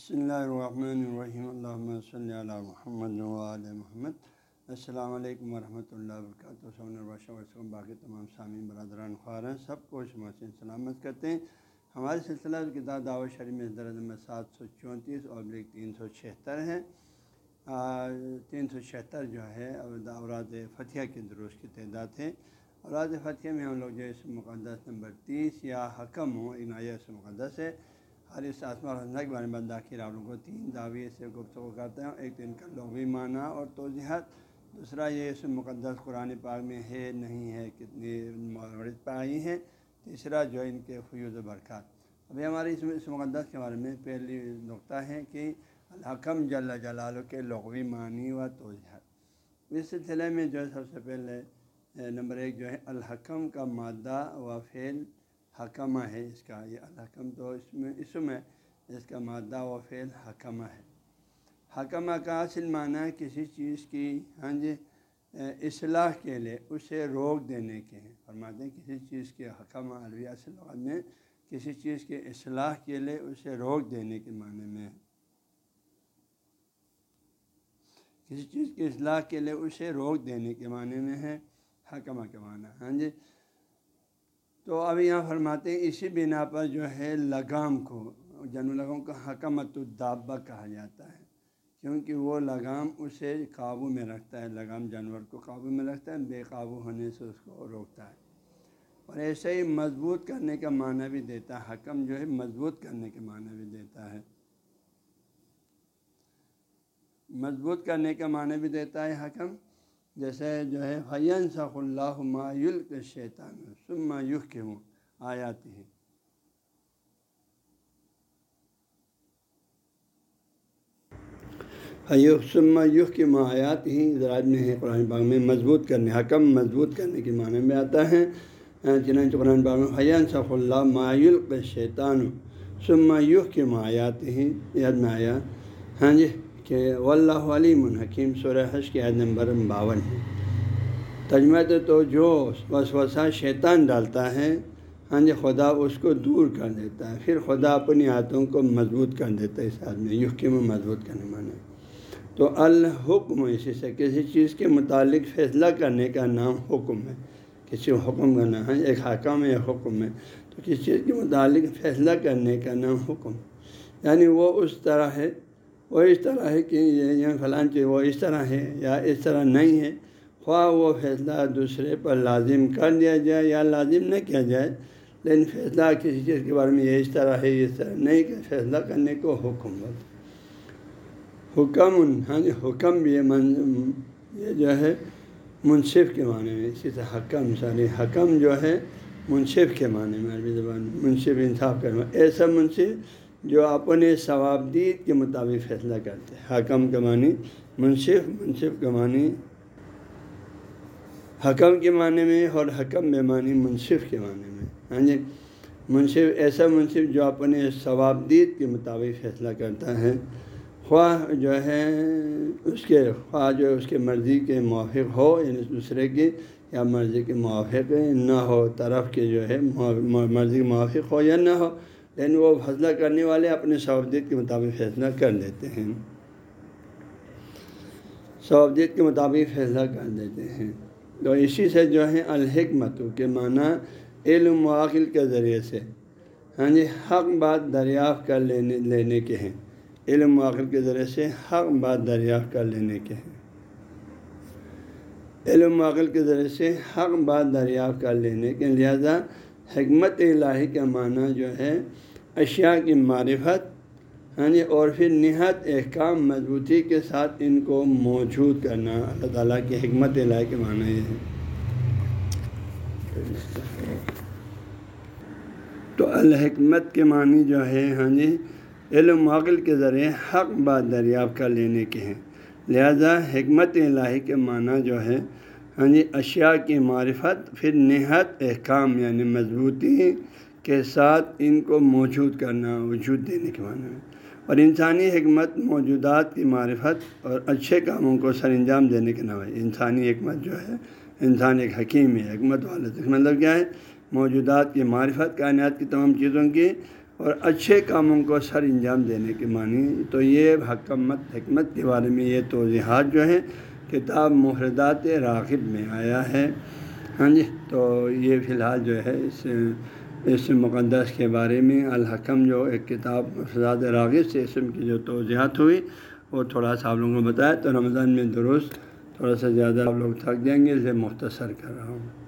بسم اللہ الرحمن الرحیم اللہ صلی اللہ محمد علیہ محمد السلام علیکم ورحمۃ اللہ وبرکاتہ سون باقی تمام سامعین، برادران خوارن سب کو شماسین سلامت کرتے ہیں۔ ہمارے سلسلہ کتاب دعوت شریف میں درد نمبر سات سو چونتیس اور تین سو چھہتر ہے۔ تین سو چھہتر جو ہے اوراد فتح کے درست کی تعداد ہے۔ اوراد فتح میں ہم لوگ جو اس مقدس نمبر تیس یا حکم ہوں عنایت سے مقدس ہے۔ ہر اس آسمان کے بارے میں داخل آپ لوگوں کو تین دعوے سے گفتگو کرتے ہیں، ایک تو ان کا لغوی معنی اور توضیحات، دوسرا یہ اس مقدس قرآن پاک میں ہے، نہیں ہے، کتنی مورد پائی ہیں، تیسرا جو ان کے فیوز و برکات۔ ابھی ہمارے اس اس مقدس کے بارے میں پہلی نقطہ ہے کہ الحکم جل جلال کے لغوی معنی و توضیحات۔ اس سلسلے میں جو ہے سب سے پہلے، نمبر ایک جو ہے، الحکم کا مادہ و فعل حکمہ ہے، اس کا یہ الحکم تو اس میں اسم ہے اس کا مادہ و فعل حکمہ ہے۔ حکمہ کا اصل معنی کسی چیز کی ہاں جی اصلاح کے لیے، اسے روک دینے کے۔ ہیں فرماتے ہیں کسی چیز کے حکمہ، عربی اصل میں، کسی چیز کے اصلاح کے لیے اسے روک دینے کے معنی میں۔ ہے کسی چیز کی اصلاح کے لیے اسے روک دینے کے معنی میں ہے حکمہ کے معنی ہاں جی۔ تو اب یہاں فرماتے ہیں اسی بنا پر جو ہے لگام کو جن لگام کو حکمت الدابہ کہا جاتا ہے، کیونکہ وہ لگام اسے قابو میں رکھتا ہے، لگام جانور کو قابو میں رکھتا ہے، بے قابو ہونے سے اس کو روکتا ہے۔ اور ایسے ہی مضبوط کرنے کا معنی بھی دیتا ہے، حکم جو ہے مضبوط کرنے کے معنی بھی دیتا ہے۔ مضبوط کرنے کا معنی بھی دیتا ہے حکم۔ جیسے جو ہے حین صح اللہ مایل کے شیطان سم مایوح کے ہوں آیاتی ہے سم یوح کی معیات ہی ذرائع میں ہے، قرآن باغ میں مضبوط کرنے، حکم مضبوط کرنے کے معنی میں آتا ہے۔ ہاں، چنانچہ قرآن باغ میں حین صف اللہ مایل شیطان سم یوح کی معیات ہی یاد میں آیا۔ ہاں جی کہ واللہ علیم الحکیم سورہ حش کی عید نمبر باون ہے۔ تجمت تو جو وسوسہ شیطان ڈالتا ہے ہاں جی خدا اس کو دور کر دیتا ہے، پھر خدا اپنی ہاتھوں کو مضبوط کر دیتا ہے اس آدمی یوکی میں مضبوط کرنے مانے تو الحکم، اسی سے کسی چیز کے متعلق فیصلہ کرنے کا نام حکم ہے۔ کسی حکم کا نام ہے ایک حکم ہے حکم ہے، تو کسی چیز کے متعلق فیصلہ کرنے کا نام حکم۔ یعنی وہ اس طرح ہے وہ اس طرح ہے کہ یہ فلان چیز وہ اس طرح ہے یا اس طرح نہیں ہے، خواہ وہ فیصلہ دوسرے پر لازم کر دیا جائے یا لازم نہ کیا جائے، لیکن فیصلہ کسی چیز کے بارے میں یہ اس طرح ہے اس طرح نہیں کہ فیصلہ کرنے کو حکم بولتے حکم ہاں جی حکم بھی یہ جو ہے منصف کے معنی میں، اسی طرح حکم، ساری حکم جو ہے منصف کے معنی میں، عربی زبان منصف انصاف کرنا ایسا منصف جو اپنے ثوابدید کے مطابق فیصلہ کرتے ہیں۔ حکم کے معنی منصف منصف کے معنی حکم کے معنی میں اور حکم بے معنی منصف کے معنی میں۔ ہاں جی؟ منصف، ایسا منصف جو اپنے ثوابدید کے مطابق فیصلہ کرتا ہے۔ خواہ جو ہے اس کے، خواہ جو ہے اس کے مرضی کے موافق ہو یعنی دوسرے کی یا مرضی کے موافق نہ ہو، طرف کے جو ہے مرضی کے موافق ہو یا نہ ہو۔ لیکن وہ فیصلہ کرنے والے اپنے صوابدید کے مطابق فیصلہ کر لیتے ہیں۔ صوابدید کے مطابق فیصلہ کر دیتے ہیں۔ تو اسی سے جو ہے الحکمت کے معنی علم و عقل کے ذریعے سے۔ ہاں جی حق بات دریافت کر لینے لینے کے ہیں۔ علم و عقل کے ذریعے سے حق بات دریافت کر لینے کے ہیں۔ علم و عقل کے ذریعے سے حق بات دریافت کر لینے کے، لہذا حکمت الہی کا معنی جو ہے، اشیاء کی معرفت ہاں جی اور پھر نہایت احکام، مضبوطی کے ساتھ ان کو موجود کرنا۔ اللہ تعالیٰ کی حکمت الہی کے معنی یہ ہے۔ تو الحکمت کے معنی جو ہے ہاں جی علم عقل کے ذریعے حق بات دریافت کر لینے کے ہیں۔ لہذا حکمت الہی کے معنی جو ہے ہاں جی اشیاء کی معرفت پھر نہایت احکام یعنی مضبوطی کے ساتھ ان کو موجود کرنا، وجود دینے کے معنی میں۔ اور انسانی حکمت، موجودات کی معرفت اور اچھے کاموں کو سر انجام دینے کے نام ہے انسانی حکمت جو ہے، انسان ایک حکیم ہے، حکمت والا۔ مطلب کیا ہے؟ موجودات کی معرفت، کائنات کی تمام چیزوں کی اور اچھے کاموں کو سر انجام دینے کے معنی۔ تو یہ حکمت حکمت کے بارے میں یہ توضیحات جو ہے کتاب محردات راغب میں آیا ہے۔ ہاں جی تو یہ فی الحال جو ہے، اس اس مقدس کے بارے میں الحکم جو ایک کتاب محردات راغب سے اسم کی جو توضیحات ہوئی، وہ تھوڑا سا آپ لوگوں کو بتایا۔ تو رمضان میں درست، تھوڑا سا زیادہ آپ لوگ تھک جائیں گے، اسے مختصر کر رہا ہوں۔